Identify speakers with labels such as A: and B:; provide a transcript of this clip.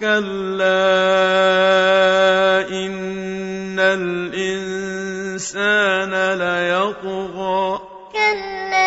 A: كَلَّا إِنَّ الْإِنسَانَ لَيَطْغَىٰ كَلَّا